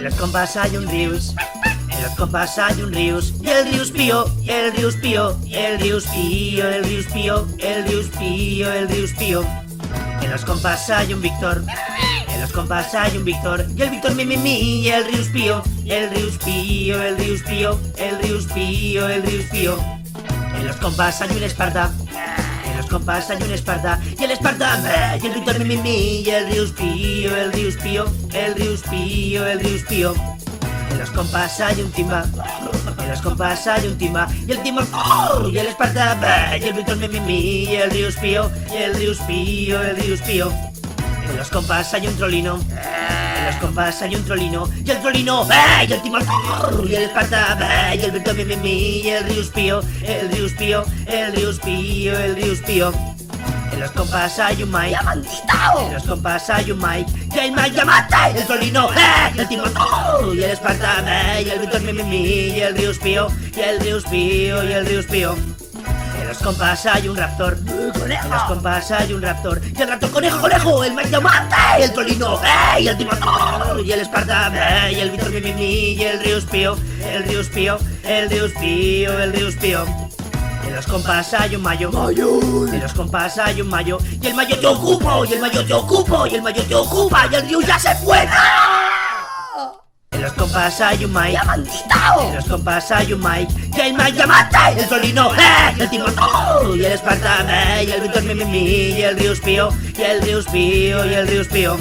En los compas hay un Rius. En los compas hay un Rius. Y el Rius pío, el Rius pío, el Rius pío, el Rius pío, el Rius pío, el Rius pío. En los compas hay un Víctor. En los compas hay un Víctor. Y el Víctor mi mi mi. Y el Rius pío, el Rius pío, el Rius pío, el Rius pío, el Rius pío. En los compas hay un Esparta. Los compas hay un Esparta. Y el Esparta, meh, y el Víctor mi mi mi. Y el Rius pío, el Rius pío, el Rius pío, el Rius pío. En los compas hay un timba. En los compas hay un timba. Y el timba, ¡oh! y el Esparta, meh, y el Víctor mi mi mi. Y el Rius pío, y el Rius pío, el Rius pío. En los compas hay un trolino. En los compas hay un trolino. Y el trolino, ¡eh! Y el timón, y el esparta, ¡eh! Y el Víctor mi, mi, mi, y el Rius pío, el Rius pío, el Rius pío, el Rius pío. En los compas hay un Mike. En los compas hay un Mike. Y el Mike llamate. El trolino, ¡eh! El timón, ¡oh! Y el esparta, ¡eh! Y el Víctor mi, mi, mi, y el Rius pío, y el Rius pío, y el Rius pío. En los compas hay un raptor. En los compas hay un raptor. Y el raptor, conejo, conejo. El Mike. Y el trolino, ¡eh! Y el ¡oh! Y el Esparta, ¡eh! Y el Víctor mi, mi, mi, Y el Rius pío, el Rius pío, el Rius pío, el Rius pío. En los compas hay un mayo. En los compas hay un mayo. Y el mayo te ocupo. Y el mayo te ocupo. Y el mayo te ocupa. Y el Rius ya se fue. En compas hay un Mike. En los compas hay un Mike. Y el Mike llamate. El trolino, ¡eh! El timón, ¡oh! Y el Esparta, ¡eh! Y el Víctor, mi, mi, mi. Y el Rius pío. Y el Rius pío. Y el Rius pío.